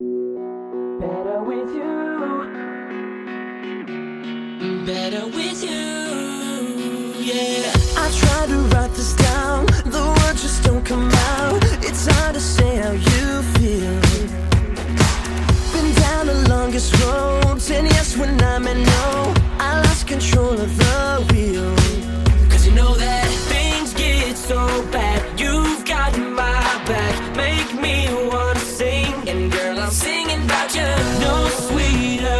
Better with you. Better with you. Yeah. I try to write this down. The words just don't come out.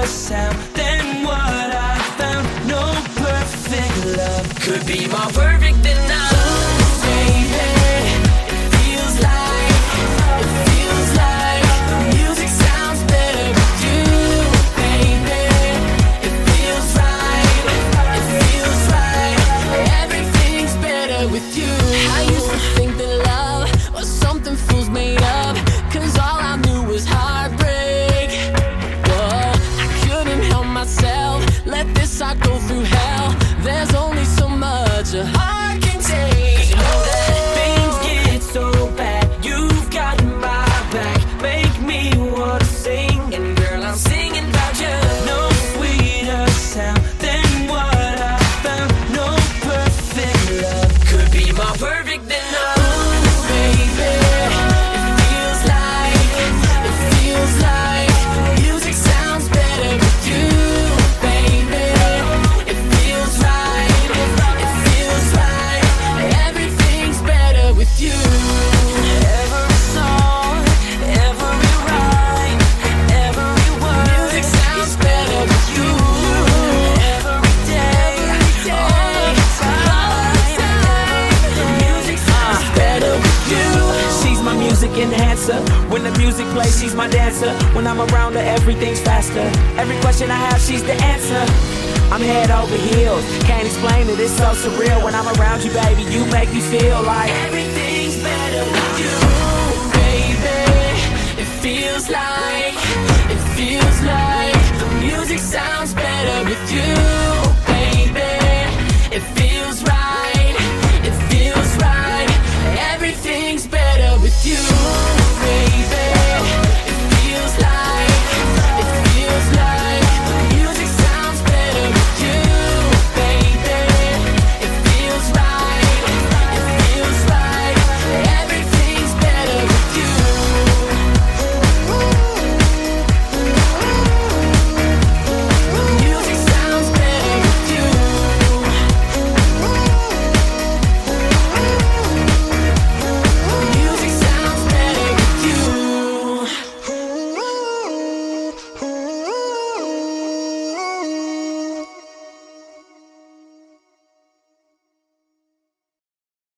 sound than what I found. No perfect love could be my perfect. I go through hell, there's only so much. I Enhancer. When the music plays, she's my dancer. When I'm around her, everything's faster. Every question I have, she's the answer. I'm head over heels. Can't explain it, it's so surreal. When I'm around you, baby, you make me feel like everything.